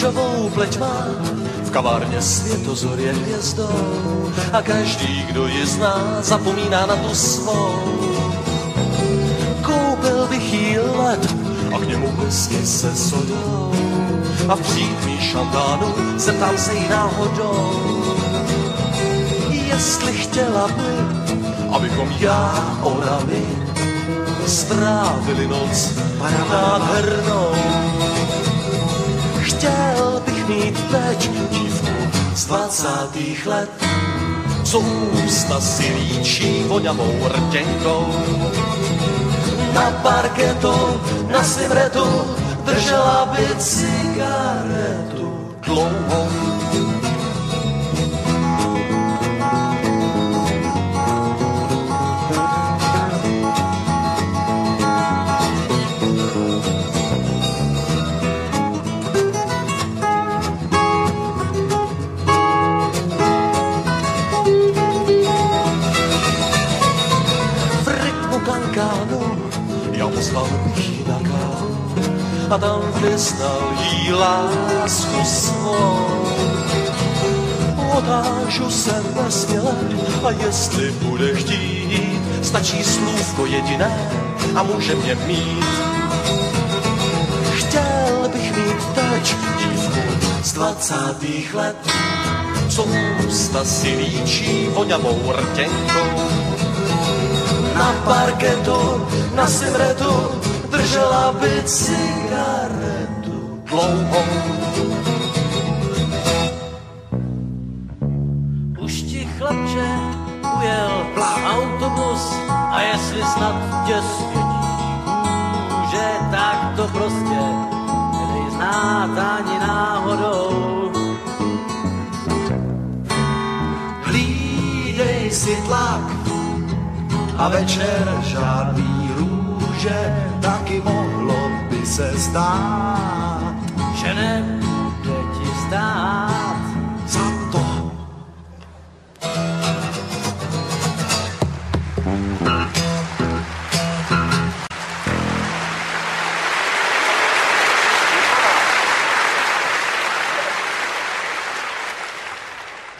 růžovou pleť má, v kavárně světozor je hvězdou a každý, kdo ji zná, zapomíná na tu svou. Koupil bych jí let a k němu whisky se sodou a v přítmí šantánu zeptám se jí náhodou, jestli chtěla by, abychom já, ona, my strávili noc nádhernou. Chtěl bych mít teď dívku z dvacátých let, co ústa si líčí voňavou rtěnkou. Na parketu, na svým retu, držela by cigaretu dlouhou. Kankánu, já poslal bych jí na kávu a tam vyznal jí lásku svou. Otážu se nesměle a jestli bude chtít, stačí slůvko jediné a může mě mít. Chtěl bych mít teď dívku z dvacátých let, co ústa si líčí voňavou rtěnkou na parketu, na simretu, držela by cigaretu dlouhou. Už ti chlapče ujel autobus a jestli snad tě svědí kůže, tak to prostě nedej znát ani náhodou. Hlídej si tlak a večer žádný růže, taky mohlo by se zdát. že nebude ti stát.